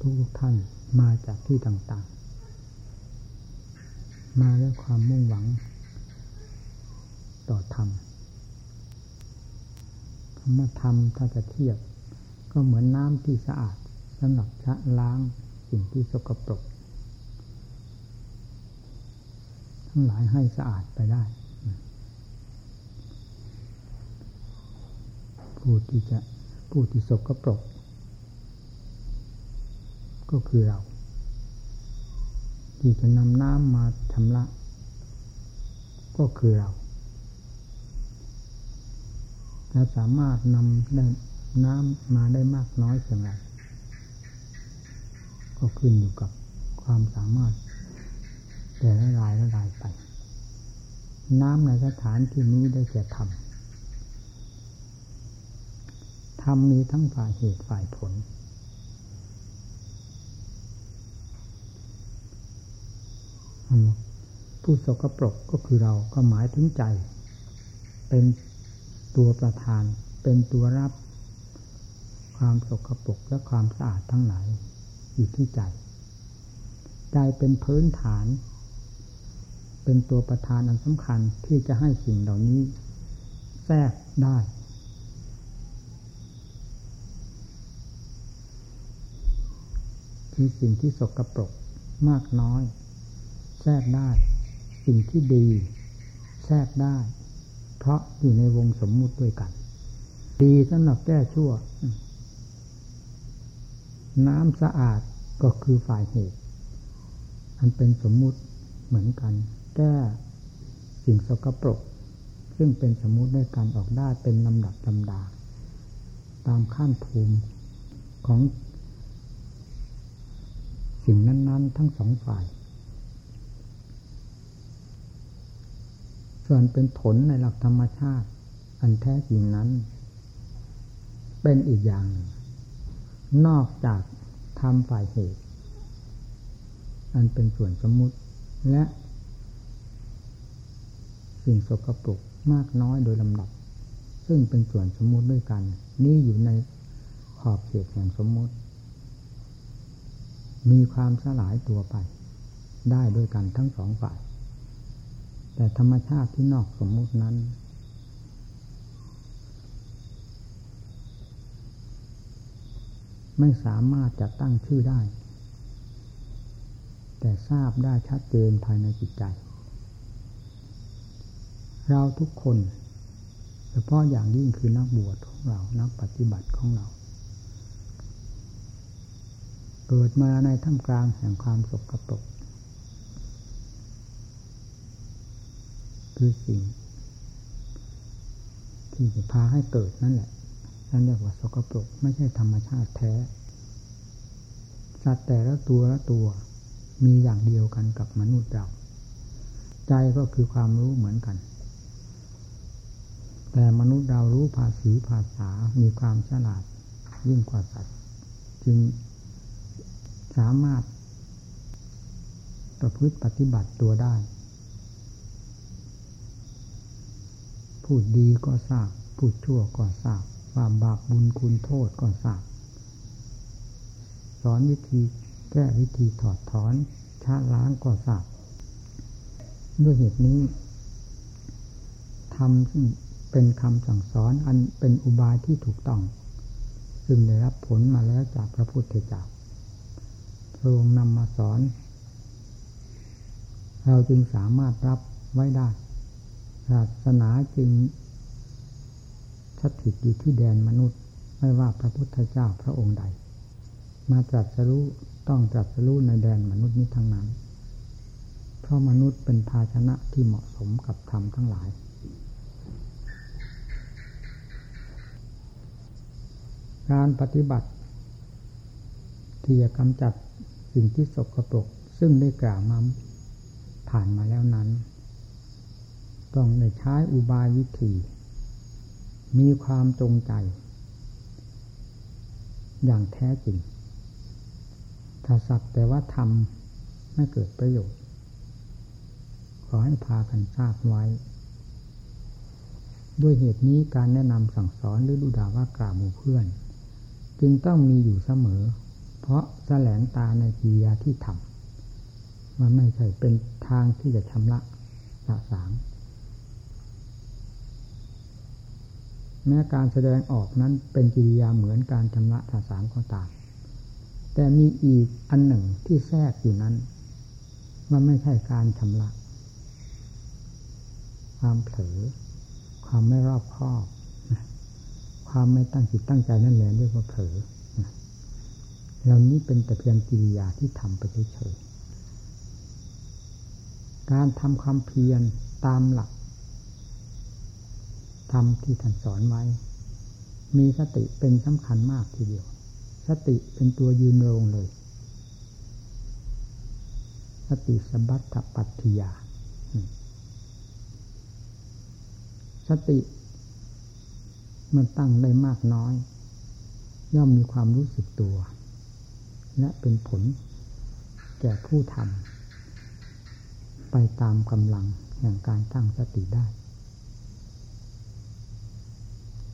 ทุกท่านมาจากที่ต่างๆ มาด้วยความมุ่งหวัง ต่อธรรมคำว่าธรรมถ้าจะเทียบ ก็เหมือนน้ำที่สะอาดสำหรับชะล้างสิ่งที่สกปรกทั้งหลายให้สะอาดไปได้ ผู้ที่จะผู้ที่สกปรก ก็คือเรา ที่จะนำน้ำมาชำระ ก็คือเราจะสามารถนำได้น้ำมาได้มากน้อยเพียงไรก็ขึ้นอยู่กับความสามารถ แต่ละรายละรายไป น้ำในสถานที่นี้ได้แก่ธรรมธรรมมีทั้งฝ่ายเหตุฝ่ายผล ผู้สกปรกก็คือเราก็หมายถึงใจ เป็นตัวประธาน เป็นตัวรับ ความสกปรกและความสะอาดทั้งหลายอยู่ที่ใจ ใจเป็นพื้นฐาน เป็นตัวประธานอันสำคัญที่จะให้สิ่งเหล่านี้แทรกได้คือสิ่งที่สกรปรกมากน้อย แทรกได้ สิ่งที่ดี แทรกได้ เพราะอยู่ในวงสมมุติด้วยกัน ดีสำหรับแก้ชั่ว น้ำสะอาดก็คือฝ่ายเหตุ อันเป็นสมมุติเหมือนกัน แก้สิ่งสกปรก ซึ่งเป็นสมมุติด้วยกันออกได้เป็นลำดับลำดา ตามขั้นภูมิของสิ่งนั้น ๆ ทั้งสองฝ่าย ส่วนเป็นผลในหลักธรรมชาติ อันแท้จริงนั้น เป็นอีกอย่าง นอกจากทำฝ่ายเหตุ อันเป็นส่วนสมมุติและ สิ่งสกปรกมากน้อยโดยลำดับ ซึ่งเป็นส่วนสมมุติด้วยกัน นี่อยู่ในขอบเขตแห่งสมมุติ มีความสลายตัวไป ได้ด้วยกันทั้งสองฝ่าย แต่ธรรมชาติที่นอกสมมุตินั้น ไม่สามารถจะตั้งชื่อได้ แต่ทราบได้ชัดเจนภายในจิตใจ เราทุกคนเฉพาะอย่างยิ่งคือนักบวชของเรา นักปฏิบัติของเรา เกิดมาในท่ามกลางแห่งความสกปรก คือสิ่ง ที่จะพาให้เกิดนั่นแหละนั่นเรียกว่าสกปรกไม่ใช่ธรรมชาติแท้ สัตว์แต่ละตัวละตัว มีอย่างเดียวกันกับมนุษย์เรา ใจก็คือความรู้เหมือนกัน แต่มนุษย์เรารู้ภาษีภาษา มีความฉลาดยิ่งกว่าสัตว์ จึงสามารถประพฤติปฏิบัติตัวได้ พูดดีก็ทราบ พูดชั่วก็ทราบ ความบาปบุญคุณโทษก็ทราบ สอนวิธีแก้วิธีถอดถอนชาล้างก็ทราบ ด้วยเหตุนี้ทำซึ่งเป็นคำสั่งสอนอันเป็นอุบายที่ถูกต้อง ซึ่งได้รับผลมาแล้วจากพระพุทธเจ้าพระองค์นำมาสอน เราจึงสามารถรับไว้ได้ ศาสนาจึงสถิตอยู่ที่แดนมนุษย์ ไม่ว่าพระพุทธเจ้าพระองค์ใด มาตรัสรู้ต้องตรัสรู้ในแดนมนุษย์นี้ทั้งนั้น เพราะมนุษย์เป็นภาชนะที่เหมาะสมกับธรรมทั้งหลาย การปฏิบัติ ที่จะกำจัดสิ่งที่สกปรกซึ่งได้กล่าวมาผ่านมาแล้วนั้น ต้องในใช้อุบายวิธี มีความจงใจ อย่างแท้จริง ถ้าสักแต่ว่าทำไม่เกิดประโยชน์ ขอให้พากันทราบไว้ ด้วยเหตุนี้การแนะนำสั่งสอนหรือดูด่าว่ากล่าวหมู่เพื่อน จึงต้องมีอยู่เสมอ เพราะแสลงตาในกิริยาที่ทำมันไม่ใช่เป็นทางที่จะชำระสะสาง แม้การแสดงออกนั้นเป็นกิริยาเหมือนการชำระสะสางก็ตาม แต่มีอีกอันหนึ่งที่แทรกอยู่นั้นมันไม่ใช่การชำระความเผลอความไม่รอบคอบ ความไม่ตั้งจิตตั้งใจนั่นแหละเรียกว่าเผลอเหล่านี้เป็นแต่เพียงกิริยาที่ทำไปเฉยๆการทำความเพียรตามหลัก ทำที่ท่านสอนไว้ มีสติเป็นสำคัญมากทีเดียว สติเป็นตัวยืนโรงเลย สติสบัตถปัตถิยา สติมันตั้งได้มากน้อย ย่อมมีความรู้สึกตัว และเป็นผลแก่ผู้ทำไปตามกำลังแห่งการตั้งสติได้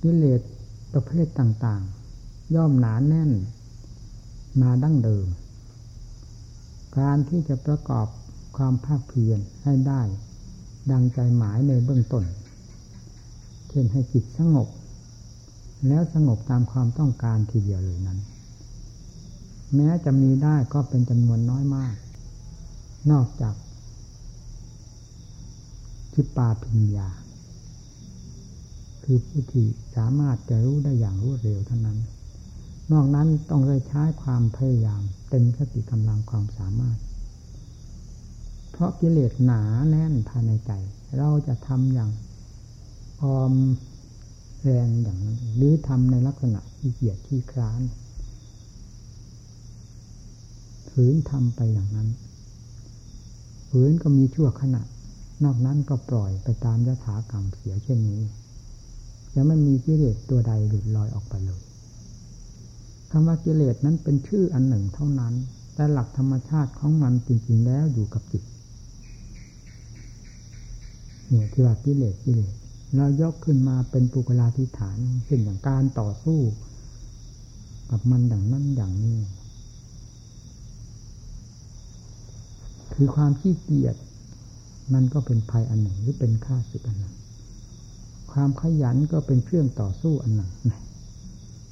กิเลสประเภทต่างๆ ย่อมหนานแน่นมาดั้งเดิม การที่จะประกอบความภาคเพียรให้ได้ ดังใจหมายในเบื้องต้น เช่นให้จิตสงบ แล้วสงบตามความต้องการทีเดียวเลยนั้น แม้จะมีได้ก็เป็นจำนวนน้อยมาก นอกจากชิปาพิญญา คือผู้ที่สามารถจะรู้ได้อย่างรวดเร็วเท่านั้น นอกนั้นต้องใช้ความพยายาม เต็มสติกำลังความสามารถ เพราะกิเลสหนาแน่นภายในใจ เราจะทำอย่างออมแรงอย่างนั้นหรือทำในลักษณะที่เกียจที่คร้านฝืนทำไปอย่างนั้นฝืนก็มีชั่วขณะ นอกนั้นก็ปล่อยไปตามยถากรรมเสียเช่นนี้ จะไม่มีกิเลสตัวใดหลุดลอยออกไปเลยคำว่ากิเลสนั้นเป็นชื่ออันหนึ่งเท่านั้น แต่หลักธรรมชาติของมันจริง ๆ แล้วอยู่กับจิตเนี่ยที่ว่ากิเลสกิเลสเรายกขึ้นมาเป็นปุกลาธิฐานเช่นอย่างการต่อสู้ กับมันอย่างนั้นอย่างนี้ คือความขี้เกียจมันก็เป็นภัยอันหนึ่งหรือเป็นค่าศึกอันหนึ่ง ความขยันก็เป็นเครื่องต่อสู้อันหนึ่ง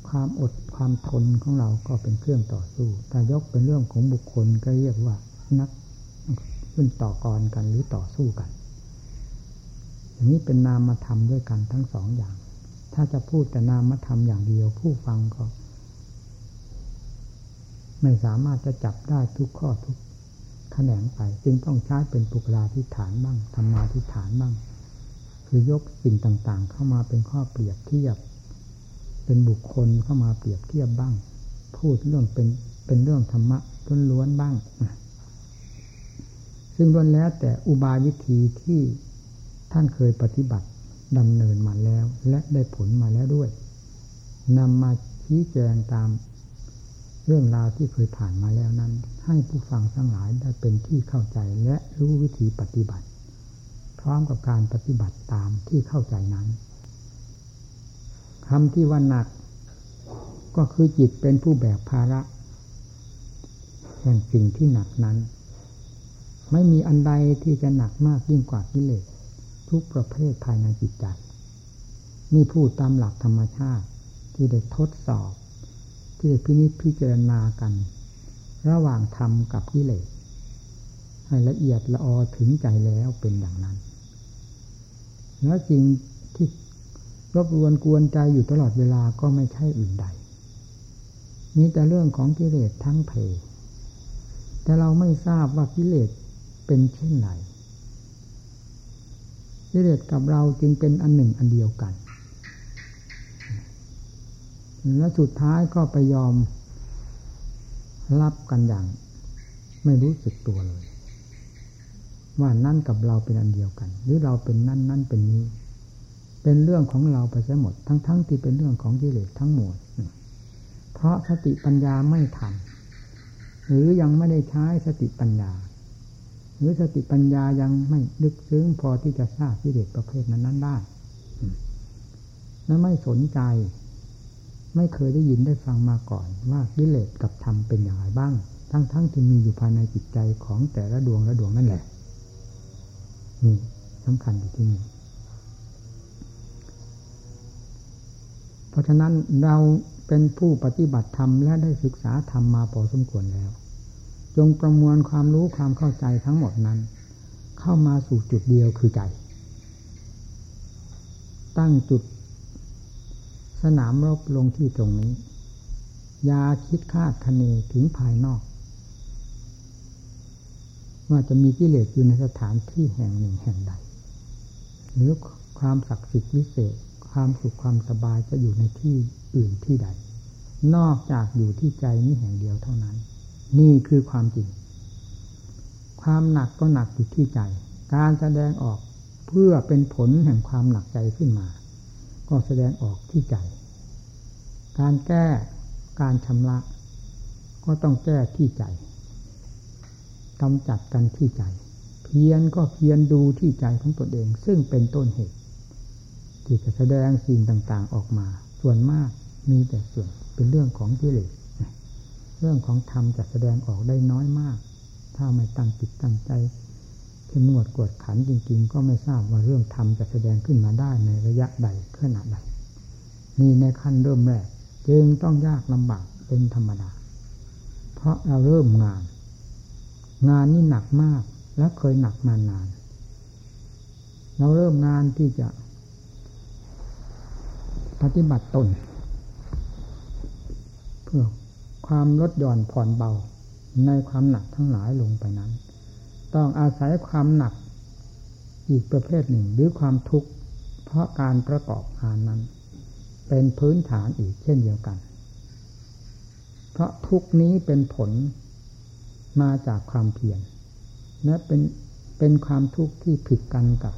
ความอดความทนของเราก็เป็นเครื่องต่อสู้แต่ยกเป็นเรื่องของบุคคลก็เรียกว่านักขึ้นต่อกรกันหรือต่อสู้กัน อย่างนี้เป็นนามธรรมด้วยกันทั้งสองอย่าง ถ้าจะพูดแต่นามธรรมอย่างเดียวผู้ฟังก็ ไม่สามารถจะจับได้ทุกข้อทุกแขนงไป จึงต้องใช้เป็นปุกลาธิฐานบ้างธรรมาธิฐานบ้าง คือยกสิ่งต่างๆ เข้ามาเป็นข้อเปรียบเทียบ เป็นบุคคลเข้ามาเปรียบเทียบบ้าง พูดเรื่องเป็นเป็นเรื่องธรรมะล้วนๆบ้าง ซึ่งล้วนแล้วแต่อุบายวิธีที่ท่านเคยปฏิบัติดำเนินมาแล้ว และได้ผลมาแล้วด้วยนำมาชี้แจงตามเรื่องราวที่เคยผ่านมาแล้วนั้น ให้ผู้ฟังทั้งหลายได้เป็นที่เข้าใจและรู้วิธีปฏิบัติ ร้อมกับการปฏิบัติตามที่เข้าใจนั้นคำที่ว่าหนัก ก็คือจิตเป็นผู้แบกภาระ แห่งสิ่งที่หนักนั้น ไม่มีอันใดที่จะหนักมากยิ่งกว่ากิเลสทุกประเภทภายในจิตใจมีผู้ตามหลักธรรมชาติที่ได้ทดสอบ ที่พินิจพิจารณากัน ระหว่างธรรมกับกิเลสให้ละเอียดละออถึงใจแล้วเป็นอย่างนั้น แล้วจริงที่รบรวนกวนใจอยู่ตลอดเวลาก็ไม่ใช่อื่นใดมีแต่เรื่องของกิเลสทั้งเพแต่เราไม่ทราบว่ากิเลสเป็นเช่นไรกิเลสกับเราจึงเป็นอันหนึ่งอันเดียวกัน และสุดท้ายก็ไปยอมรับกันอย่าง ไม่รู้สึกตัวเลย ว่านั่นกับเราเป็นอันเดียวกัน หรือเราเป็นนั่นนั่นเป็นนี้ เป็นเรื่องของเราไปซะหมด ทั้งๆทที่เป็นเรื่องของกิเลสทั้งหมด เพราะสติปัญญาไม่ทัน หรือยังไม่ได้ใช้สติปัญญา หรือสติปัญญายังไม่ลึกซึ้งพอที่จะทราบกิเลสประเภทนั้นนั้นได้และไม่สนใจ ไม่เคยได้ยินได้ฟังมาก่อน ว่ากิเลสกับธรรมเป็นอย่างไรบ้าง ทั้งๆทที่มีอยู่ภายในจิตใจของแต่ละดวงละดวงนั่นแหละ นี่สำคัญอยู่ที่นี่ เพราะฉะนั้นเราเป็นผู้ปฏิบัติธรรมและได้ศึกษาธรรมมาพอสมควรแล้ว จงประมวลความรู้ความเข้าใจทั้งหมดนั้น เข้ามาสู่จุดเดียวคือใจ ตั้งจุดสนามรบลงที่ตรงนี้ยาคิดคาดคะเนถึงภายนอก ว่าจะมีกิเลสอยู่ในสถานที่แห่งหนึ่งแห่งใด หรือความศักดิ์สิทธิ์วิเศษ ความสุขความสบายจะอยู่ในที่อื่นที่ใด นอกจากอยู่ที่ใจนี้แห่งเดียวเท่านั้น นี่คือความจริง ความหนักก็หนักอยู่ที่ใจ การแสดงออกเพื่อเป็นผลแห่งความหนักใจขึ้นมา ก็แสดงออกที่ใจ การแก้การชำระ ก็ต้องแก้ที่ใจ กำจัดกันที่ใจ เพียนก็เพียนดูที่ใจของตนเอง ซึ่งเป็นต้นเหตุที่จะแสดงสิ่งต่างๆออกมา ส่วนมากมีแต่ส่วนเป็นเรื่องของกิเลสเรื่องของธรรมจะแสดงออกได้น้อยมาก ถ้าไม่ตั้งจิตตั้งใจเข้มงวดกวดขันจริง ๆ ก็ไม่ทราบว่าเรื่องธรรมจะแสดงขึ้นมาได้ในระยะใดขนาดใดนี่ในขั้นเริ่มแรก จึงต้องยากลำบากเป็นธรรมดา เพราะเราเริ่มงาน งานนี่หนักมาก และเคยหนักมานาน เราเริ่มงานที่จะ ปฏิบัติตน เพื่อความลดหย่อนผ่อนเบาในความหนักทั้งหลายลงไปนั้น ต้องอาศัยความหนักอีกประเภทหนึ่งหรือความทุกข์ เพราะการประกอบงานนั้น เป็นพื้นฐานอีกเช่นเดียวกัน เพราะทุกนี้เป็นผล มาจากความเพียรและเป็นเป็นความทุกข์ที่ผิดกันกับ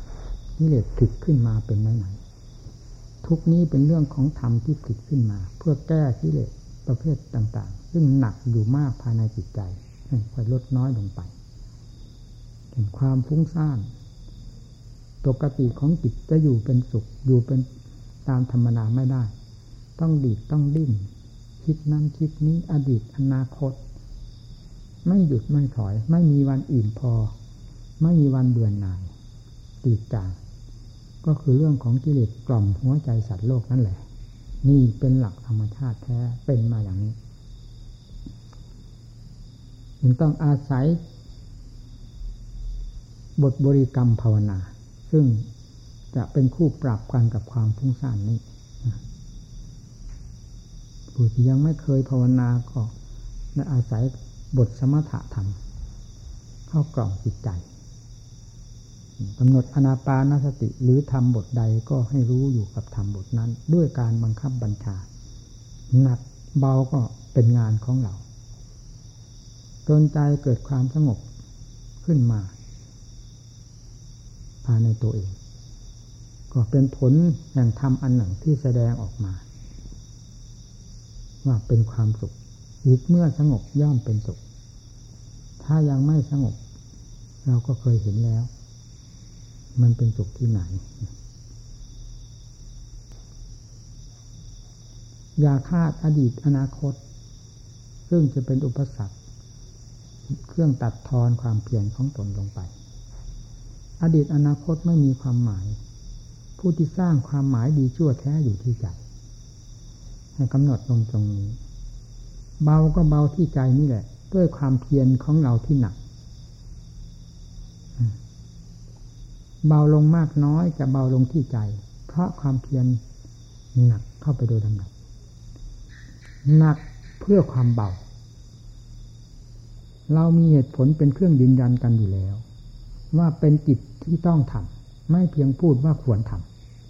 นิเลศผิดขึ้นมาเป็นไหนไหนทุกนี้เป็นเรื่องของธรรมที่ผิดขึ้นมา เพื่อแก้กิเลสประเภทต่าง ๆ ซึ่งหนักอยู่มากภายในจิตใจให้ค่อยลดน้อยลงไปถึงความฟุ้งซ่านปกติของจิตจะอยู่เป็นสุขอยู่เป็นตามธรรมนาไม่ได้ ต้องดีดต้องดิ้นคิดนั้นคิดนี้อดีตอนาคต ไม่หยุดไม่ถอย ไม่มีวันอิ่มพอ ไม่มีวันเบื่อหน่ายตีดจางก็คือเรื่องของกิเลสกล่อมหัวใจสัตว์โลกนั่นแหละ นี่เป็นหลักธรรมชาติแท้เป็นมาอย่างนี้จึงต้องอาศัย บทบริกรรมภาวนา ซึ่งจะเป็นคู่ปรับกันกับความฟุ้งซ่านนี้ผู้ที่ยังไม่เคยภาวนาก็อาศัย บทสมถะธรรม เข้ากล่อมจิตใจกำหนดอนาปานสติหรือทำบทใดก็ให้รู้อยู่กับทำบทนั้น ด้วยการบังคับบัญชา หนักเบาก็เป็นงานของเราจนใจเกิดความสงบขึ้นมา ภายในตัวเอง ก็เป็นผลแห่งธรรมอันหนึ่งที่แสดงออกมา ว่าเป็นความสุขจิตเมื่อสงบย่อมเป็นสุข ถ้ายังไม่สงบ เราก็เคยเห็นแล้ว มันเป็นสุขที่ไหน อย่าคาดอดีตอนาคต ซึ่งจะเป็นอุปสรรค เครื่องตัดทอนความเพียรของตนลงไป อดีตอนาคตไม่มีความหมาย ผู้ที่สร้างความหมายดีชั่วแท้อยู่ที่ใจให้กำหนดลงตรงนี้ เบาก็เบาที่ใจนี่แหละ ด้วยความเพียรของเราที่หนัก เบาลงมากน้อยจะเบาลงที่ใจ เพราะความเพียรหนักเข้าไปโดยลำดับหนักเพื่อความเบา เรามีเหตุผลเป็นเครื่องยืนยันกันอยู่แล้ว ว่าเป็นกิจที่ต้องทำไม่เพียงพูดว่าควรท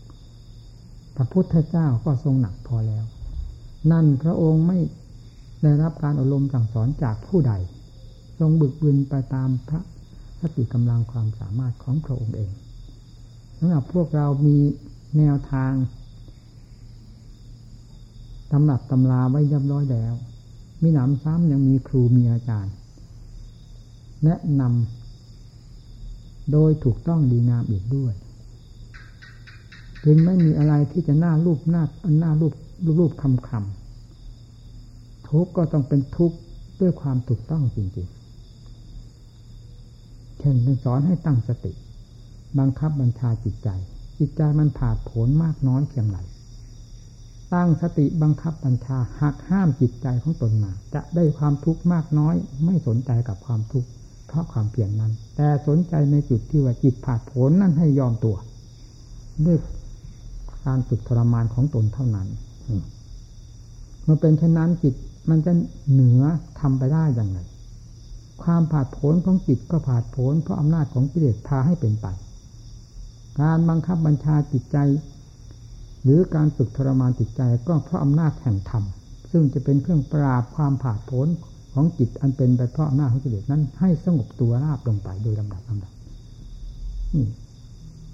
ำพระพุทธเจ้าก็ทรงหนักพอแล้ว นั่นพระองค์ไม่ ได้รับการอบรมสั่งสอนจากผู้ใด ทรงบึกบึนไปตามพระสติกำลังความสามารถของพระองค์เองสำหรับพวกเรามีแนวทางตำหนับตำลาไว้ยับร้อยแล้ว มีหนำซ้ำยังมีครูมีอาจารย์ แนะนำโดยถูกต้องดีงามอีกด้วยจึงไม่มีอะไรที่จะหน้ารูปหน้าหน้ารูปรูปคำคำ ทุกข์ก็ต้องเป็นทุกข์ด้วยความถูกต้องจริงๆ เช่นสอนให้ตั้งสติ บังคับบัญชาจิตใจ จิตใจมันผาดผลมากน้อยเพียงไรตั้งสติบังคับบัญชาหักห้ามจิตใจของตนมา จะได้ความทุกข์มากน้อย ไม่สนใจกับความทุกข์เพราะความเปลี่ยนนั้น แต่สนใจในจุดที่ว่าจิตผาดผลนั้นให้ยอมตัว ด้วยการฝึกทรมานของตนเท่านั้นเมื่อเป็นเช่นนั้นจิต มันจะเหนือทำไปได้อย่างไรความผาดโผนของจิตก็ผาดโผนเพราะอำนาจของกิเลสพาให้เป็นไปการบังคับบัญชาจิตใจ หรือการฝึกทรมานจิตใจก็เพราะอำนาจแห่งธรรมซึ่งจะเป็นเครื่องปราบความผาดโผนของจิตอันเป็นไปเพราะอำนาจของกิเลสนั้น ให้สงบตัวราบลงไปโดยลำดับลำดับนี่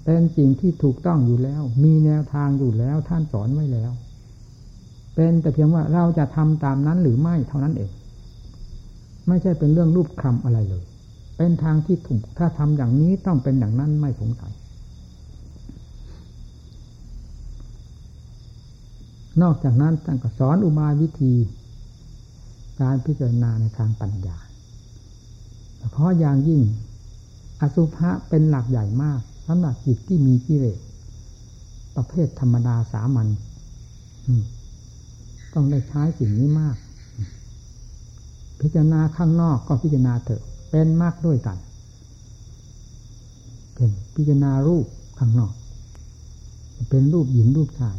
เป็นสิ่งที่ถูกต้องอยู่แล้ว มีแนวทางอยู่แล้วท่านสอนไว้แล้ว เป็นแต่เพียงว่าเราจะทำตามนั้นหรือไม่เท่านั้นเอง ไม่ใช่เป็นเรื่องรูปคำอะไรเลย เป็นทางที่ถูกถ้าทำอย่างนี้ต้องเป็นอย่างนั้นไม่สงสัย นอกจากนั้นท่านก็สอนอุบายวิธี การพิจารณาในทางปัญญาเพราะอย่างยิ่ง อสุภะเป็นหลักใหญ่มากสำหรับจิตที่มีกิเลสประเภทธรรมดาสามัญ ต้องได้ใช้สิ่งนี้มาก พิจารณาข้างนอกก็พิจารณาเถอะ เป็นมากด้วยกันเป็นพิจารณารูปข้างนอก เป็นรูปหญิงรูปชาย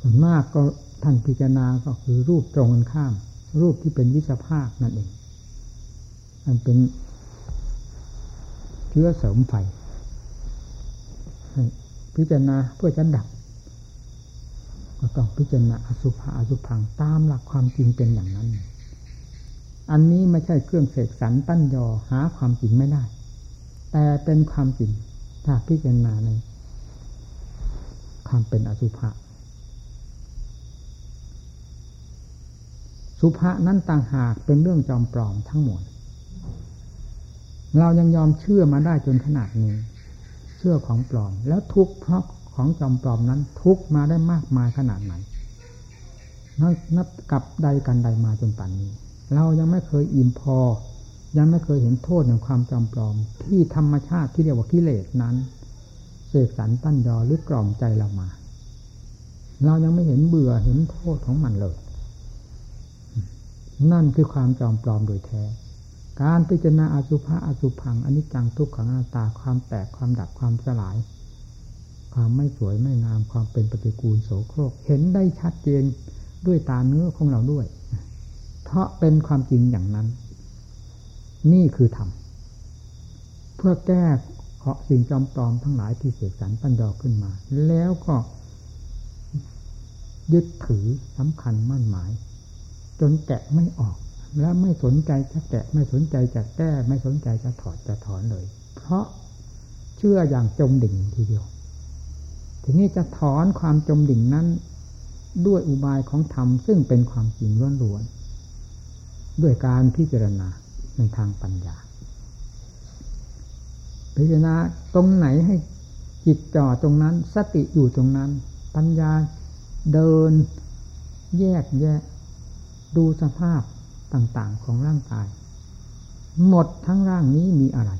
ส่วนมากก็ท่านพิจารณาก็คือรูปตรงกันข้าม รูปที่เป็นวิสภาคนั่นเอง มันเป็นเชื้อเสริมไฟพิจารณาเพื่อจะดับ ก็ต้องพิจารณาอสุภะอสุพังตามหลักความจริงเป็นอย่างนั้น อันนี้ไม่ใช่เครื่องเสกสรรตั้นยอหาความจริงไม่ได้ แต่เป็นความจริงถ้าพิจารณาใน ความเป็นอสุภะสุภะนั้นต่างหากเป็นเรื่องจอมปลอมทั้งหมด เรายังยอมเชื่อมาได้จนขนาดนี้ เชื่อของปลอม แล้วทุกข์เพราะ ของจอมปลอมนั้น ทุกมาได้มากมายขนาดไหนนับกับใดกันใดมาจนป่านนี้ เรายังไม่เคยอิ่มพอ ยังไม่เคยเห็นโทษของความจอมปลอม ที่ธรรมชาติที่เรียกว่ากิเลสนั้นเสกสรรปั้นยอหรือกล่อมใจเรามา เรายังไม่เห็นเบื่อเห็นโทษของมันเลย นั่นคือความจอมปลอมโดยแท้การพิจารณาอสุภะอสุพังอนิจจังทุกขังอนัตตาความแตกความดับความสลาย ความไม่สวยไม่งามความเป็นปฏิกูลโสโครก เห็นได้ชัดเจนด้วยตาเนื้อของเราด้วย เพราะเป็นความจริงอย่างนั้น นี่คือธรรมเพื่อแก้เคาะสิ่งจอมปลอมทั้งหลายที่เสกสรรปัญญาขึ้นมา แล้วก็ยึดถือสำคัญมั่นหมาย จนแกะไม่ออก และไม่สนใจจะแกะไม่สนใจจะแก้ ไม่สนใจจะถอดจะถอนเลย เพราะเชื่ออย่างจมดิ่งทีเดียว ทีนี้จะถอนความจมดิ่งนั้น ด้วยอุบายของธรรมซึ่งเป็นความจริงล้วนๆด้วยการพิจารณาในทางปัญญา พิจารณาตรงไหนให้จิตจ่อตรงนั้น สติอยู่ตรงนั้น ปัญญาเดินแยกแยะ ดูสภาพต่างๆของร่างกาย หมดทั้งร่างนี้มีอะไร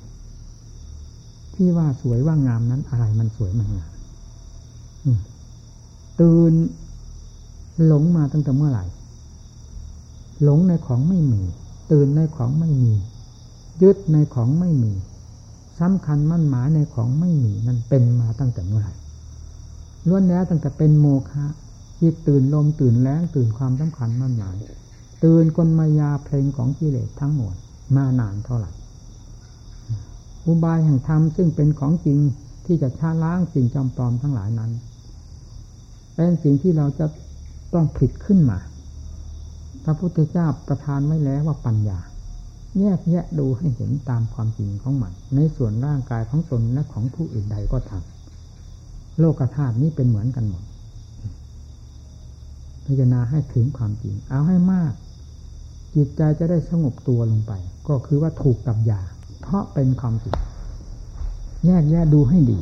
ที่ว่าสวยว่างามนั้นอะไรมันสวยมันงาม ตื่นหลงมาตั้งแต่เมื่อไหร่ หลงในของไม่มี ตื่นในของไม่มี ยึดในของไม่มีสำคัญมั่นหมายในของไม่มีนั่นเป็นมาตั้งแต่เมื่อไหร่ล้วนแล้วตั้งแต่เป็นโมฆะจิตตื่นลมตื่นแรงตื่นความสำคัญมั่นหมาย ตื่นกลมายาเพลงของกิเลสทั้งหมดมานานเท่าไหร่อุบายแห่งธรรมซึ่งเป็นของจริงที่จะชาล้างสิ่งจอมปลอมทั้งหลายนั้น เป็นสิ่งที่เราจะต้องผิดขึ้นมา พระพุทธเจ้าประทานไว้แล้วว่าปัญญา แยกแยะดูให้เห็นตามความจริงของมัน ในส่วนร่างกายของตนและของผู้อื่นใดก็ทำโลกธาตุนี้เป็นเหมือนกันหมดพิจารณาให้ถึงความจริง เอาให้มาก จิตใจจะได้สงบตัวลงไป ก็คือว่าถูกกับยา เพราะเป็นความจริง แยกแยะดูให้ดี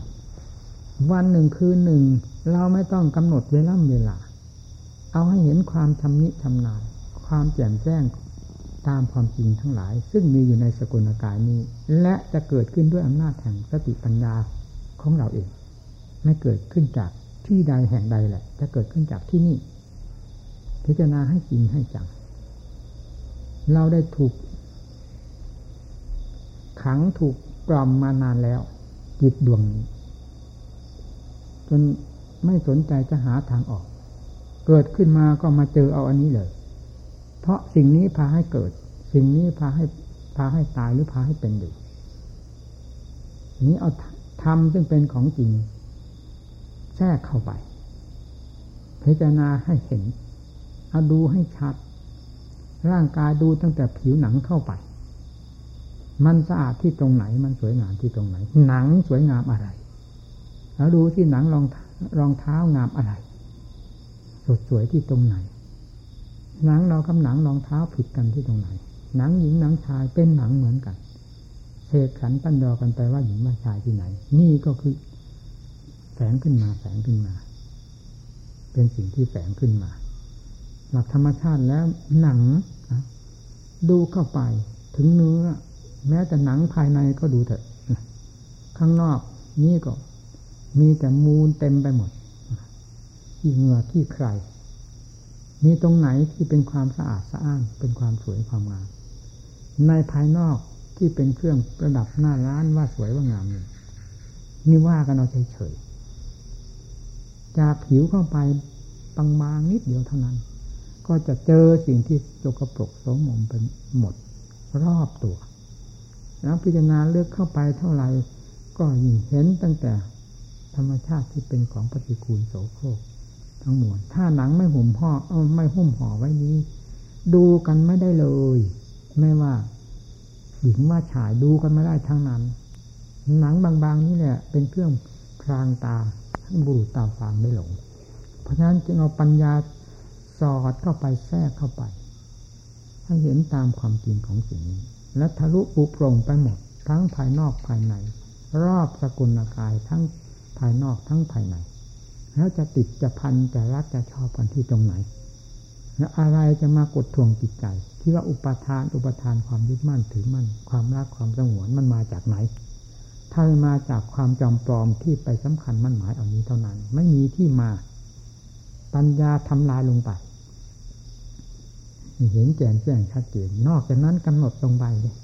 วันหนึ่งคืนหนึ่ง เราไม่ต้องกำหนดเวลาเวลา เอาให้เห็นความชำนิชำนาญความแจ่มแจ้งตามความจริงทั้งหลาย ซึ่งมีอยู่ในสกุลกายนี้ และจะเกิดขึ้นด้วยอำนาจแห่งสติปัญญาของเราเอง ไม่เกิดขึ้นจากที่ใดแห่งใดแหละ จะเกิดขึ้นจากที่นี่ พิจารณาให้จริงให้จัง เราได้ถูก ขังถูกกล่อมมานานแล้วจิตดวงนี้ นไม่สนใจจะหาทางออก เกิดขึ้นมาก็มาเจอเอาอันนี้เลย เพราะสิ่งนี้พาให้เกิด สิ่งนี้พาให้พาให้ตายหรือพาให้เป็นอยู่นี้เอาทำซึ่งเป็นของจริงแทรกเข้าไป พิจารณาให้เห็นเอาดูให้ชัด ร่างกายดูตั้งแต่ผิวหนังเข้าไป มันสะอาดที่ตรงไหน มันสวยงามที่ตรงไหน หนังสวยงามอะไร แล้วดูที่หนังรองรองเท้างามอะไร สดสวยที่ตรงไหน หนังเรากับหนังรองเท้าผิดกันที่ตรงไหน หนังหญิงหนังชายเป็นหนังเหมือนกันเสกขันตั้นดอกันไปว่าหญิงว่าชายที่ไหน นี่ก็คือแฝงขึ้นมาแฝงขึ้นมา เป็นสิ่งที่แฝงขึ้นมา หลักธรรมชาติแล้วหนังดูเข้าไปถึงเนื้อ แม้แต่หนังภายในก็ดูเถอะข้างนอกนี่ก็ มีแต่มูลเต็มไปหมดที่เหงื่อที่ใคร มีตรงไหนที่เป็นความสะอาดสะอ้าน เป็นความสวยความงาม ในภายนอกที่เป็นเครื่องประดับหน้าร้านว่าสวยว่างามนี่ว่ากันเอาเฉยจากผิวเข้าไปบางๆนิดเดียวเท่านั้น ก็จะเจอสิ่งที่โจกปรกสมมเป็นหมด รอบตัว แล้วพิจารณาเลือกเข้าไปเท่าไหร่ก็ยิ่งเห็นตั้งแต่ ธรรมชาติที่เป็นของปฏิกูลโสโครกทั้งมวลถ้าหนังไม่ห่มห่อไม่หุ้มห่อไว้นี้ ดูกันไม่ได้เลย ไม่ว่าหญิงว่าฉายดูกันไม่ได้ทั้งนั้น หนังบางๆนี่แหละเป็นเครื่องพรางตาบุรุษตาฟังไม่หลง เพราะฉะนั้นจึงเอาปัญญาสอดเข้าไปแทรกเข้าไปให้เห็นตามความจริงของสิ่งนี้ และทะลุปุโปร่งไปหมด ทั้งภายนอกภายใน รอบสกุลกายทั้งายนอกทั้งภายใน แล้วจะติดจะพันจะรักจะชอบกันที่ตรงไหน และอะไรจะมากดทวงจิตใจ ที่ว่าอุปทานอุปทานความยึดมั่นถือมั่น ความรักความสงวนมันมาจากไหน ถ้ามาจากความจำปลอมที่ไปสำคัญมั่นหมายเอานี้เท่านั้น ไม่มีที่มา ปัญญาทำลายลงไปเห็นแจ่มแจ้งชัดเจนนอกจากนั้นกำหนดลงไปเลย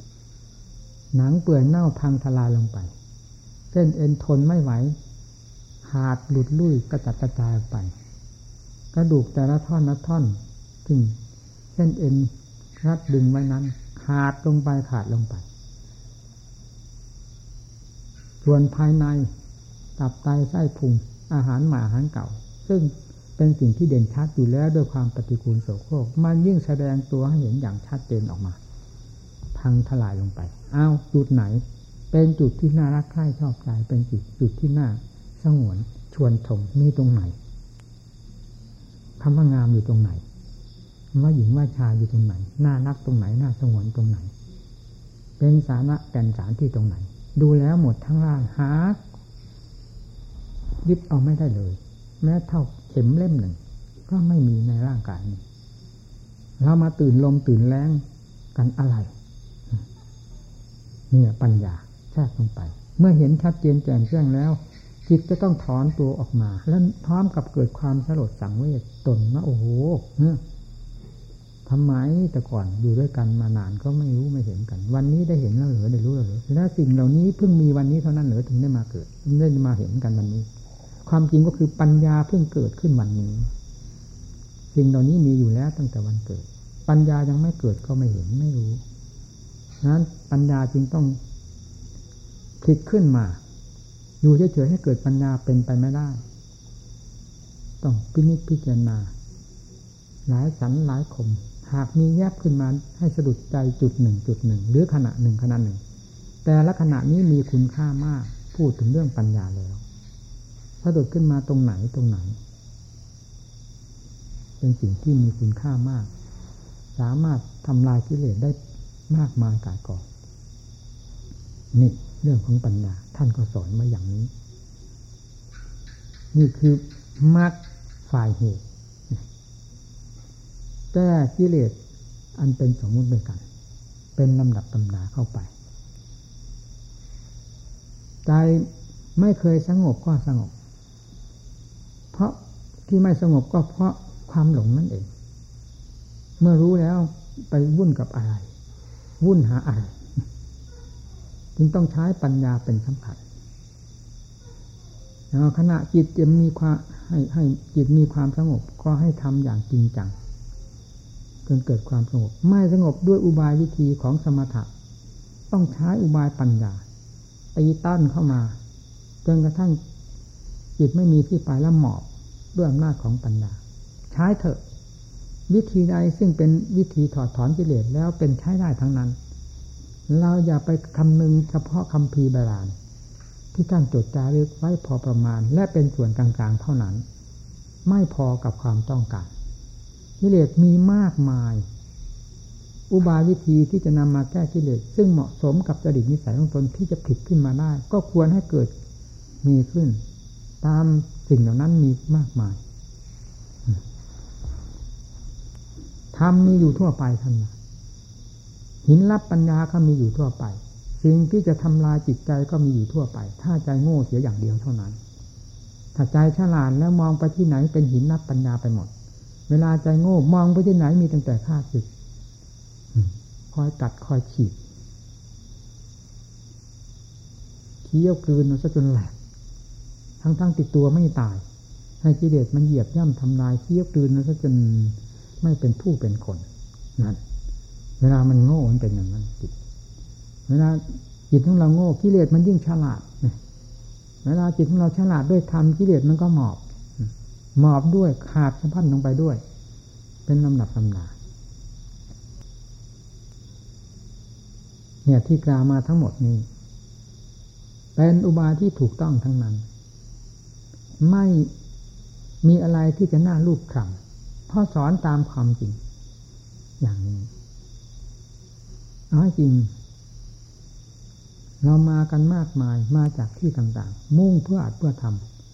หนังเปื่อยเน่าพังทลายลงไป เส้นเอ็นทนไม่ไหว ขาดหลุดลุ่ยกระจัดกระจายไป กระดูกแต่ละท่อนละท่อนถึงเส้นเอ็นรัดดึงไว้นั้น ขาดลงไปขาดลงไป ส่วนภายในตับไตไส้พุงอาหารหมาอาหารเก่า ซึ่งเป็นสิ่งที่เด่นชัดอยู่แล้วด้วยความปฏิกูลโสโครกมันยิ่งแสดงตัวให้เห็นอย่างชัดเจนออกมา พังทลายลงไปอ้าวจุดไหน เป็นจุดที่น่ารักใคร่ชอบใจเป็นจุดจุดที่น่า สงวนชวนชมมีตรงไหนคำว่างามอยู่ตรงไหนว่าหญิงว่าชายอยู่ตรงไหนน่ารักตรงไหนน่าสงวนตรงไหน เป็นสาระแก่นสารที่ตรงไหน ดูแล้วหมดทั้งร่างหายึดเอาไม่ได้เลย แม้เท่าเข็มเล่มหนึ่ง ก็ไม่มีในร่างกายนี้เรามาตื่นลมตื่นแรงกันอะไรเนี่ยปัญญาแทรกลงไป เมื่อเห็นชัดเจนแจ่มแจ้งแล้ว จิตจะต้องถอนตัวออกมา แล้วพร้อมกับเกิดความสลดสังเวชตนว่าโอ้โหทำไมแต่ก่อนอยู่ด้วยกันมานานก็ไม่รู้ไม่เห็นกัน วันนี้ได้เห็นแล้วเหรือได้รู้แล้วเหรือและสิ่งเหล่านี้เพิ่งมีวันนี้เท่านั้นเหรือถึงได้มาเกิดได้มาเห็นกันวันนี้ ความจริงก็คือปัญญาเพิ่งเกิดขึ้นวันนี้ สิ่งเหล่านี้มีอยู่แล้วตั้งแต่วันเกิด ปัญญายังไม่เกิดก็ไม่เห็นไม่รู้นั้นปัญญาจึงต้องพลิกขึ้นมา อยู่เฉยๆให้เกิดปัญญาเป็นไปไม่ได้ ต้องพินิจพิจารณา หลายสันหลายคมหากมีแยบขึ้นมาให้สะดุดใจจุดหนึ่งจุดหนึ่งหรือขณะหนึ่งขณะหนึ่ง แต่ละขณะนี้มีคุณค่ามากพูดถึงเรื่องปัญญาแล้วสะดุดขึ้นมาตรงไหนตรงไหน เป็นสิ่งที่มีคุณค่ามาก สามารถทำลายกิเลสได้มากมายกายกองนี่ เรื่องของปัญญา ท่านก็สอนมาอย่างนี้ นี่คือมรรคฝ่ายเหตุแก้กิเลสอันเป็นสมมุติด้วยกัน เป็นลำดับตำดาเข้าไปใจไม่เคยสงบก็สงบ เพราะที่ไม่สงบก็เพราะความหลงนั่นเอง เมื่อรู้แล้วไปวุ่นกับอะไร วุ่นหาอะไร จึงต้องใช้ปัญญาเป็นสำคัญแล้วขณะจิตจะมีความให้ให้จิตมีความสงบก็ให้ทำอย่างจริงจังจนเกิดความสงบ ไม่สงบด้วยอุบายวิธีของสมถะ ต้องใช้อุบายปัญญาตีต้นเข้ามาจนกระทั่งจิตไม่มีที่ไปแล้วหมอบด้วยอำนาจของปัญญา ใช้เถอะ วิธีใดซึ่งเป็นวิธีถอดถอนกิเลสแล้วเป็นใช้ได้ทั้งนั้น เราอย่าไปคำนึงเฉพาะคำพีบาลานที่ท่านจดจารึกไว้พอประมาณ และเป็นส่วนกลางๆเท่านั้น ไม่พอกับความต้องการกิเลสมีมากมาย อุบายวิธีที่จะนำมาแก้กิเลสซึ่งเหมาะสมกับจริตนิสัยของตนที่จะผิดขึ้นมาได้ ก็ควรให้เกิดมีขึ้น ตามสิ่งเหล่านั้นมีมากมายธรรมมีอยู่ทั่วไปท่าน หินรับปัญญาก็มีอยู่ทั่วไป สิ่งที่จะทำลายจิตใจก็มีอยู่ทั่วไป ถ้าใจโง่เสียอย่างเดียวเท่านั้น ถ้าใจฉลาดแล้วมองไปที่ไหนเป็นหินรับปัญญาไปหมด เวลาใจโง่มองไปที่ไหนมีตั้งแต่ข้าศึกคอยตัดคอยขีดเคี้ยวกลืนมันซะจนแหลกทั้งๆงติดตัวไม่ตาย ให้กิเลสมันเหยียบย่ำทำลายเคี้ยวกลืนมันซะจนไม่เป็นผู้เป็นคนนั่น เวลามันโง่มันเป็นอย่างนั้นจิต เวลาจิตของเราโง่กิเลสมันยิ่งฉลาดเวลาจิตของเราฉลาดด้วยธรรมกิเลสมันก็หมอบ หมอบด้วยขาดสะพันลงไปด้วย เป็นลำดับลำดาเนี่ยที่กล่าวมาทั้งหมดนี้เป็นอุบายที่ถูกต้องทั้งนั้น ไม่มีอะไรที่จะน่ารูปคลำเพราะสอนตามความจริง อย่างนี้ เอาให้จริง เรามากันมากมายมาจากที่ต่างๆ มุ่งเพื่ออัดเพื่อท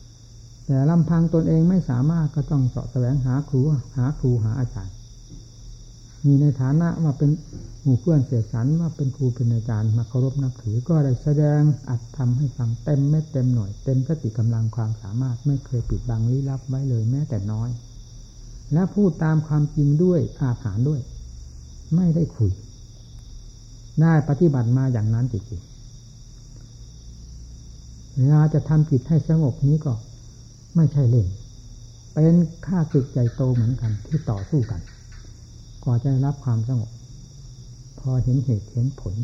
ำแต่ลำพังตนเองไม่สามารถก็ต้องเสาะแสวงหาครูหาครูหาอาจารย์ มีในฐานะว่าเป็นหมู่เพื่อนเสียสันว่าเป็นครูเป็นอาจารย์มาเคารพนับถือก็ได้แสดงอัดทำให้ฟังเต็มเม็ดเต็มหน่วยเต็มสติกำลังความสามารถไม่เคยปิดบังลี้ลับไว้เลยแม้แต่น้อย และพูดตามความจริงด้วยอาถานด้วย ไม่ได้คุย ได้ปฏิบัติมาอย่างนั้นจริงๆเวลาจะทำจิตให้สงบนี้ก็ไม่ใช่เล่น เป็นค่าศึกใจโตเหมือนกันที่ต่อสู้กันก่อจะรับความสงบ พอเห็นเหตุเห็นผล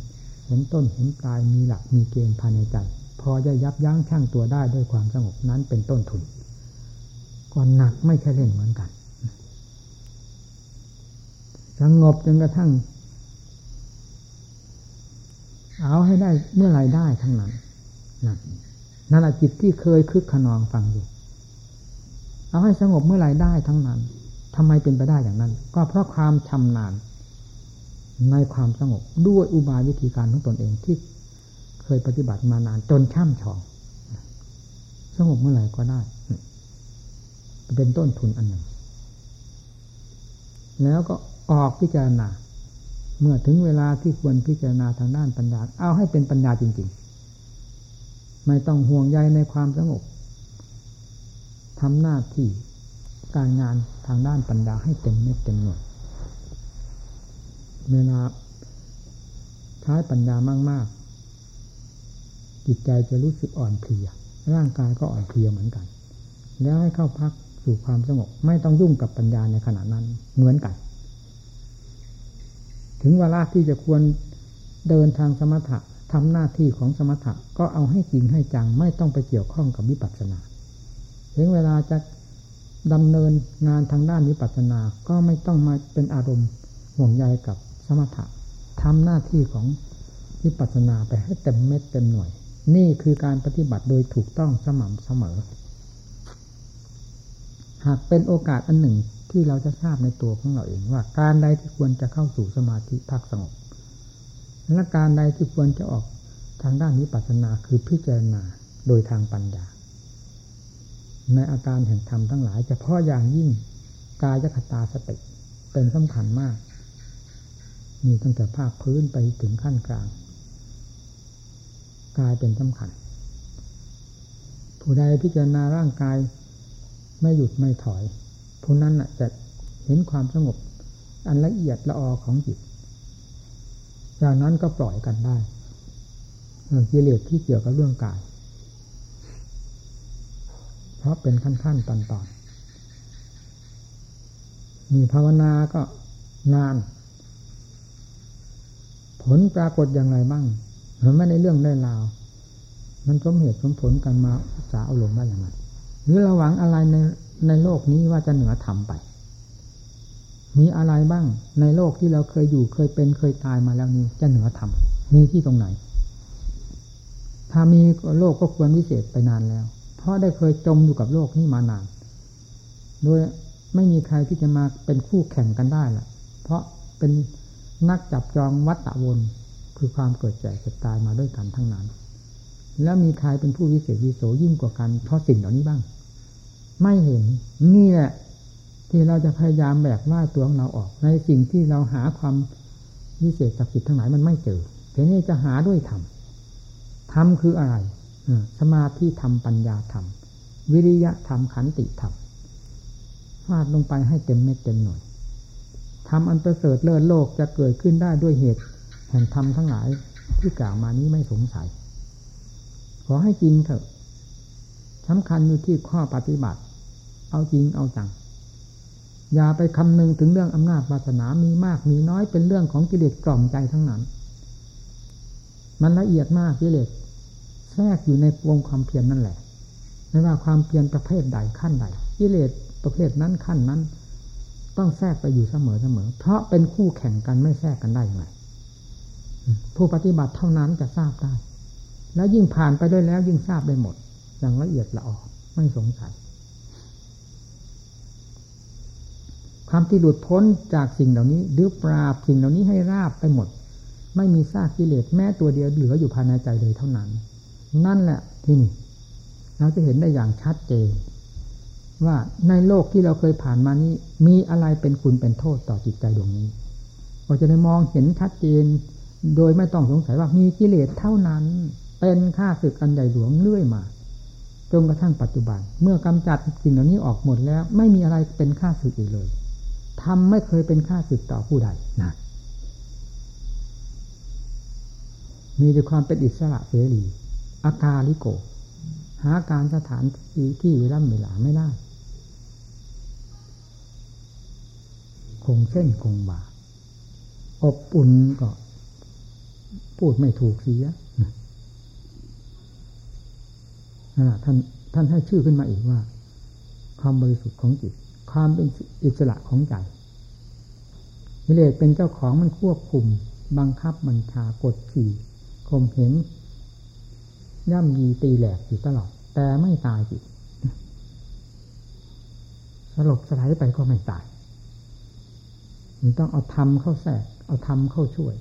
เห็นต้นเห็นปลายมีหลักมีเกณฑ์ภายในใจ พอจะยับยั้งชั่งตัวได้ด้วยความสงบนั้นเป็นต้นทุนก่อนหนักไม่ใช่เล่นเหมือนกันสงบจนกระทั่ง เอาให้ได้เมื่อไรได้ทั้งนั้นนั่นนั่นแหละจิตที่เคยคึกขนองฟังอยู่ เอาให้สงบเมื่อไรได้ทั้งนั้นทำไมเป็นไปได้อย่างนั้น ก็เพราะความชำนาญ ในความสงบด้วยอุบายวิธีการของตนเองที่เคยปฏิบัติมานานจนช่ำชอง สงบเมื่อไหร่ก็ได้ เป็นต้นทุนอันหนึ่ง แล้วก็ออกพิจารณา เมื่อถึงเวลาที่ควรพิจารณาทางด้านปัญญา เอาให้เป็นปัญญาจริง ๆ ไม่ต้องห่วงใยในความสงบทำหน้าที่การงานทางด้านปัญญาให้เต็มเม็ดเต็มหน่วยเวลาใช้ปัญญามาก ๆ จิตใจจะรู้สึกอ่อนเพลีย ร่างกายก็อ่อนเพลียเหมือนกัน แล้วให้เข้าพักสู่ความสงบไม่ต้องยุ่งกับปัญญาในขณะนั้นเหมือนกัน ถึงเวลาที่จะควรเดินทางสมถะทำหน้าที่ของสมถะก็เอาให้จริงให้จังไม่ต้องไปเกี่ยวข้องกับวิปัสสนา ถึงเวลาจะดำเนินงานทางด้านวิปัสสนาก็ไม่ต้องมาเป็นอารมณ์ห่วงใยกับสมถะทำหน้าที่ของวิปัสสนาไปให้เต็มเม็ดเต็มหน่วย นี่คือการปฏิบัติโดยถูกต้องสม่ำเสมอ หากเป็นโอกาสอันหนึ่ง ที่เราจะทราบในตัวของเราเองว่าการใดที่ควรจะเข้าสู่สมาธิพักสงบ และการใดที่ควรจะออกทางด้านนี้ปัสนาคือพิจารณาโดยทางปัญญา ในอาการแห่งธรรมทั้งหลายเฉพาะอย่างยิ่งกายคตาสติเป็นสำคัญมาก มีตั้งแต่ภาคพื้นไปถึงขั้นกลาง กายเป็นสำคัญ ผู้ใดพิจารณาร่างกายไม่หยุดไม่ถอย ผู้นั้นจะเห็นความสงบ อันละเอียดละออของจิตจากนั้นก็ปล่อยกันได้เรื่องกิเลสที่เกี่ยวกับเรื่องกาย เพราะเป็นขั้นขั้นตอนตอนมีภาวนาก็งาน ผลปรากฏอย่างไรบ้างมันไม่ในเรื่องได้ราว มันสมเหตุสมผลกันมาสาเอาลงได้อย่างไรหรือเราหวังอะไรใน ในโลกนี้ว่าจะเหนือธรรมไป มีอะไรบ้างในโลกที่เราเคยอยู่เคยเป็นเคยตายมาแล้วนี้จะเหนือธรรมมีที่ตรงไหน ถ้ามีโลกก็ควรวิเศษไปนานแล้ว เพราะได้เคยจมอยู่กับโลกนี้มานาน โดยไม่มีใครที่จะมาเป็นคู่แข่งกันได้ล่ะ เพราะเป็นนักจับจองวัฏฏะวนคือความเกิดแก่เจ็บตายมาด้วยกันทั้งนั้น แล้วมีใครเป็นผู้วิเศษวิโสยิ่งกว่ากันเพราะสิ่งเหล่านี้บ้าง ไม่เห็น นี่แหละที่เราจะพยายามแบกว่าตัวของเราออก ในสิ่งที่เราหาความวิเศษศักดิ์สิทธิ์ทั้งหลายมันไม่เจอทีนี้จะหาด้วยธรรมธรรมคืออะไรสมาธิธรรมปัญญาธรรม วิริยะธรรมขันติธรรมฟาดลงไปให้เต็มเม็ดเต็มหน่วยทำอันประเสริฐเลิศโลกจะเกิดขึ้นได้ด้วยเหตุแห่งธรรมทั้งหลายที่กล่าวมานี้ไม่สงสัย ขอให้จริงเถอะสำคัญอยู่ที่ข้อปฏิบัติ เอาจริงเอาจัง อย่าไปคำนึงถึงเรื่องอำนาจวาสนามีมากมีน้อยเป็นเรื่องของกิเลสกล่อมใจทั้งนั้น มันละเอียดมากกิเลสแทรกอยู่ในวงความเพียรนนั่นแหละ ไม่ว่าความเพียรประเภทใดขั้นใดกิเลสประเภทนั้นขั้นนั้น ต้องแทรกไปอยู่เสมอเสมอ เพราะเป็นคู่แข่งกันไม่แทรกกันได้ไงผู้ปฏิบัติเท่านั้นจะทราบได้ แล้วยิ่งผ่านไปด้วยแล้วยิ่งทราบได้หมด อย่างละเอียดละออไม่สงสัย ความที่หลุดพ้นจากสิ่งเหล่านี้ หรือปราบสิ่งเหล่านี้ให้ราบไปหมด ไม่มีซากกิเลสแม้ตัวเดียวเหลืออยู่ภายในใจเลยเท่านั้น นั่นแหละที่นี่เราจะเห็นได้อย่างชัดเจน ว่าในโลกที่เราเคยผ่านมานี้ มีอะไรเป็นคุณเป็นโทษต่อจิตใจดวงนี้เราจะได้มองเห็นชัดเจน โดยไม่ต้องสงสัยว่ามีกิเลสเท่านั้น เป็นค่าศึกอันใหญ่หลวงเรื่อยมาจนกระทั่งปัจจุบัน เมื่อกำจัดสิ่งเหล่านี้ออกหมดแล้ว ไม่มีอะไรเป็นค่าศึกอีกเลย ทำไม่เคยเป็นค่าศึกต่อผู้ใดนะมีแต่ความเป็นอิสระเสรีอากาลิโก หาการสถานที่ที่เวลาเวลาไม่ได้ คงเส้นคงบาอบอุ่นก็ พูดไม่ถูกเสียท่านท่านให้ชื่อขึ้นมาอีกว่า ความบริสุทธิ์ของจิต ความเป็นอิสระของใจกิเลสเป็นเจ้าของมันควบคุม บังคับบัญชากดขี่ข่มเหงย่ำยีตีแหลกอยู่ตลอด แต่ไม่ตายจิตสลบสลายไปก็ไม่ตายมันต้องเอาธรรมเข้าแทรกเอาธรรมเข้าช่วย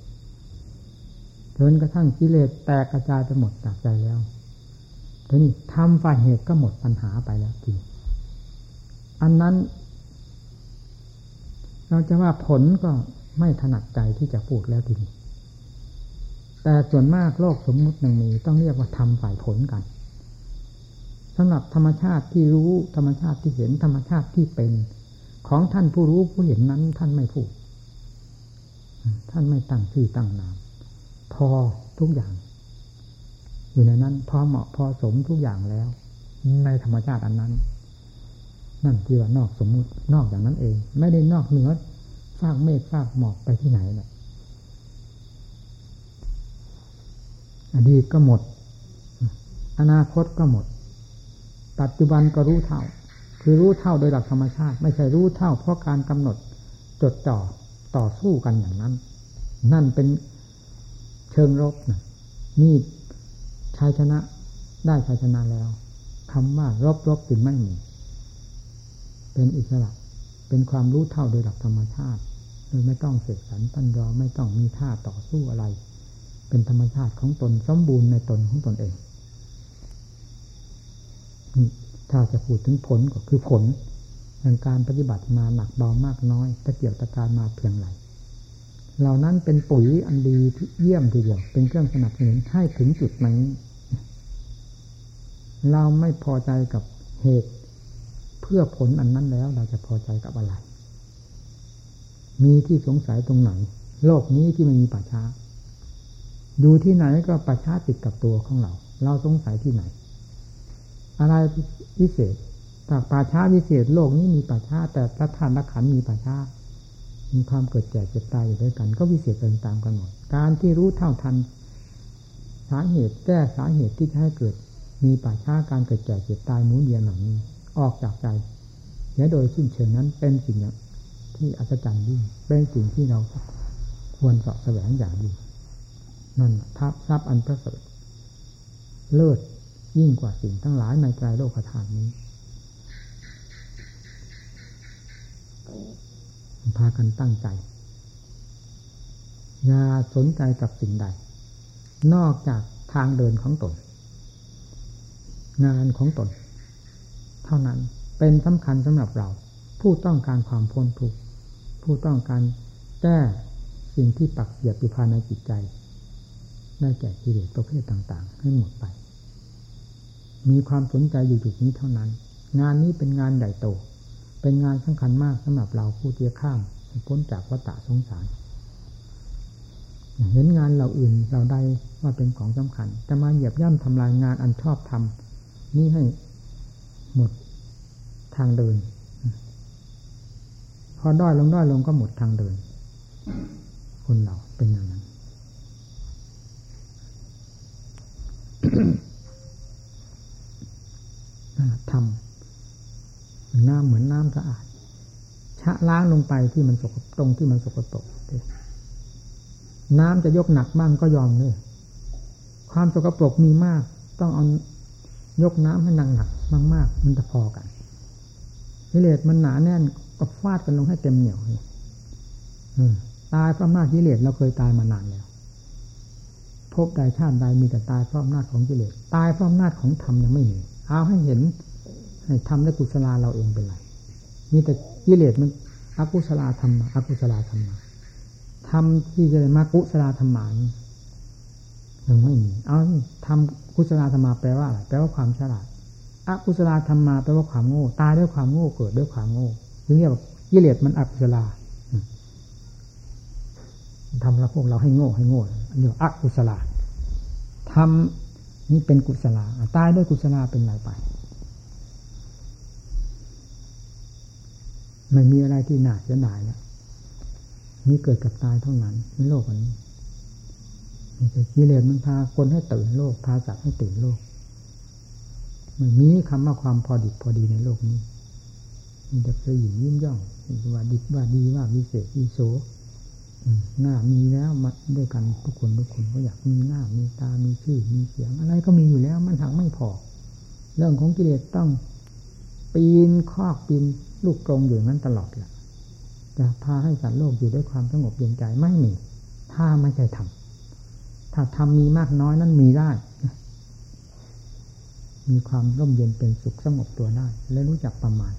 จนกระทั่งกิเลสแตกกระจายไปหมดจากใจแล้วทีนี้ทำฝ่ายเหตุก็หมดปัญหาไปแล้วทีอันนั้น เราจะว่าผลก็ไม่ถนัดใจที่จะพูดแล้วทีนี้แต่ส่วนมากโลกสมมุติยังมีต้องเรียกว่าทำฝ่ายผลกันสำหรับธรรมชาติที่รู้ธรรมชาติที่เห็นธรรมชาติที่เป็น ของท่านผู้รู้ผู้เห็นนั้น ท่านไม่พูด ท่านไม่ตั้งชื่อตั้งนาม พอทุกอย่าง อยู่ในนั้น พอเหมาะพอสมทุกอย่างแล้ว ในธรรมชาติอันนั้น นั่นที่ว่านอกสมมุตินอกอย่างนั้นเอง ไม่ได้นอกเหนือฟากเมฆฟากหมอกไปที่ไหนแหละอดีตก็หมด อนาคตก็หมด ปัจจุบันก็รู้เท่า คือรู้เท่าโดยหลักธรรมชาติ ไม่ใช่รู้เท่าเพราะการกำหนดจดจ่อต่อสู้กันอย่างนั้น นั่นเป็นเชิงรบนะนี่ชัยชนะได้ชัยชนะแล้วคำว่ารบรบจึงไม่มี เป็นอิสระ เป็นความรู้เท่าโดยหลักธรรมชาติ โดยไม่ต้องเสกสรรปัญญาไม่ต้องมีท่าต่อสู้อะไร เป็นธรรมชาติของตนสมบูรณ์ในตนของตนเองถ้าจะพูดถึงผลก็คือผลในการปฏิบัติมาหนักเบามากน้อยตะเกียบตะการมาเพียงไรเหล่านั้นเป็นปุ๋ยอันดีที่เยี่ยมทีเดียวเป็นเครื่องสนับสนุนให้ถึงจุดนี้เราไม่พอใจกับเหตุ เพื่อผลอันนั้นแล้วเราจะพอใจกับอะไร มีที่สงสัยตรงไหน โลกนี้ที่ไม่มีป่าช้า อยู่ที่ไหนก็ป่าช้าติดกับตัวของเรา เราสงสัยที่ไหน อะไรพิเศษถ้าป่าช้าพิเศษ โลกนี้มีป่าช้า แต่พระทานละขันมีป่าช้า มีความเกิดแก่เจ็บตายอยู่ด้วยกัน ก็วิเศษเป็นตามกันหมดการที่รู้เท่าทันสาเหตุแก้สาเหตุที่จะให้เกิด มีป่าช้าการเกิดแก่เจ็บตายหมุนเวียนเหล่านี้ ออกจากใจและโดยสิ้นเชิงนั้นเป็นสิ่งที่อัศจรรย์ยิ่งเป็นสิ่งที่เราควรสอบแสวงอย่างยิ่งนั่นทับทรัพย์อันประเสริฐเลิศยิ่งกว่าสิ่งทั้งหลายในใจโลกธาตุนี้ พากันตั้งใจ อย่าสนใจกับสิ่งใด นอกจากทางเดินของตน งานของตน เท่านั้นเป็นสำคัญสำหรับเรา ผู้ต้องการความพ้นทุกข์ผู้ต้องการแก้สิ่งที่ปักเสียบอยู่ภายในจิตใจ ได้แก่กิเลสประเภทต่าง ๆ ให้หมดไป มีความสนใจอยู่จุดนี้เท่านั้น งานนี้เป็นงานใหญ่โต เป็นงานสำคัญมากสำหรับเราผู้ที่ข้ามพ้นจากวัฏสงสารเห็นงานเราอื่นเราได้ว่าเป็นของสำคัญ จะมาเหยียบย่ำทำลายงานอันชอบทำนี่ให้ หมดทางเดิน พอด้อยลงด้อยลงก็หมดทางเดิน คนเราเป็นอย่างนั้น ทำน้ำเหมือนน้ำสะอาด ชะล้างลงไปที่มันสกตรงที่มันสกปรกน้ำจะยกหนักบ้างก็ยอมเลยความสกปรกมีมาก ต้องเอา ยกน้ำให้หนักหนักมาก ๆ มันจะพอกันกิเลสมันหนาแน่นก็ฟาดกันลงให้เต็มเหนียวตายเพราะอำนาจกิเลสเราเคยตายมานานแล้วพบใดชาติใดมีแต่ตายเพราะอำนาจของกิเลสตายเพราะอำนาจของธรรมยังไม่มีเอาให้เห็นทำได้กุศลาเราเองเป็นไรมีแต่กิเลสมันอกุศลาธรรมอกุศลาธรรมทำที่จะมากุศลาธรรมาน ยังไม่มี เอาทำกุศลาธรรมาแปลว่าอะไรแปลว่าความฉลาดอกุศลาธรรมาแปลว่าความโง่ตายด้วยความโง่เกิดด้วยความโง่ถึงเรียกว่ากิเลสมันอกุศลาทำเราพวกเราให้โง่ให้โง่อันนี้อกุศลาทำนี่เป็นกุศลาตายด้วยกุศลาเป็นไรไปไม่มีอะไรที่หนาเสียดายแล้วมีเกิดกับตายเท่านั้นในโลกนี้ กิเลสมันพาคนให้ตื่นโลก พาสัตว์ให้ตื่นโลกไม่มีคำว่าความพอดิบพอดีในโลกนี้มีแต่เสยิยิ้มย่องว่าดิบว่าดีว่าวิเศษวิโสหน้ามีแล้วมาด้วยกันทุกคนทุกคนก็อยากมีหน้ามีตามีชื่อมีเสียง อะไรก็มีอยู่แล้ว มันหักไม่พอ เรื่องของกิเลสต้อง ปีนคอกปีนลูกกรงอยู่นั้นตลอดแหละจะพาให้สัตว์โลกอยู่ด้วยความสงบเย็นใจไม่มีถ้าไม่ใช่ทำ ถ้าทำมีมากน้อยนั้นมีได้ มีความร่มเย็นเป็นสุขสงบตัวได้ และรู้จักประมาณ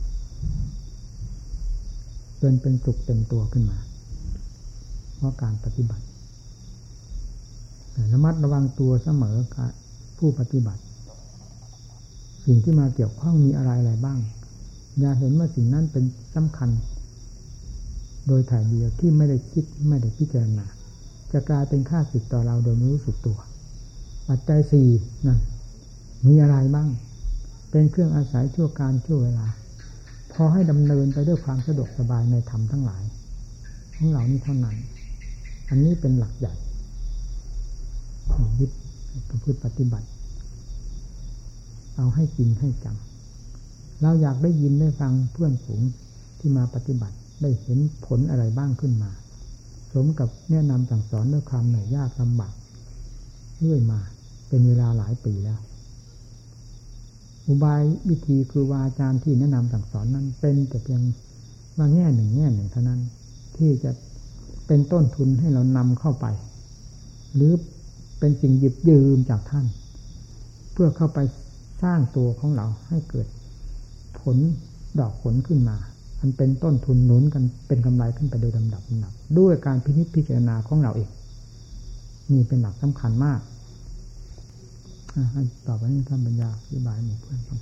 เป็นเป็นสุขเต็มตัวขึ้นมา เพราะการปฏิบัติระมัดระวังตัวเสมอกับผู้ปฏิบัติ สิ่งที่มาเกี่ยวข้องมีอะไรอะไรบ้าง อย่าเห็นว่าสิ่งนั้นเป็นสำคัญ โดยถ่ายเดียวที่ไม่ได้คิดไม่ได้พิจารณา จะกลายเป็นค่าสึกต่อเราโดยไม่รู้สึกตัว ปัจจัยสี่นั่นมีอะไรบ้าง เป็นเครื่องอาศัยชั่วการชั่วเวลา พอให้ดำเนินไปด้วยความสะดวกสบายในธรรมทั้งหลายของเรานี้เท่านั้น อันนี้เป็นหลักใหญ่ยึดประพฤติปฏิบัติ เอาให้จริงให้จัง เราอยากได้ยินได้ฟังเพื่อนฝูงที่มาปฏิบัติได้เห็นผลอะไรบ้างขึ้นมา สมกับแนะนำสั่งสอนด้วยความเหนื่อยยากลำบากเรื่อยมา เป็นเวลาหลายปีแล้ว อุบายวิธีครูบาอาจารย์ที่แนะนำสั่งสอนนั้น เป็นแต่เพียงว่าแง่หนึ่งแง่หนึ่งเท่านั้น ที่จะเป็นต้นทุนให้เรานำเข้าไป หรือเป็นสิ่งหยิบยืมจากท่าน เพื่อเข้าไปสร้างตัวของเราให้เกิด ผลดอกผลขึ้นมา มันเป็นต้นทุนหนุนกันเป็นกำไรขึ้นไปโดยลำดับลำดับด้วยการพินิจพิจารณาของเราเองนี่เป็นหลักสำคัญมากต่อไปนี้ท่านปัญญาอธิบายหมู่เพื่อนฟัง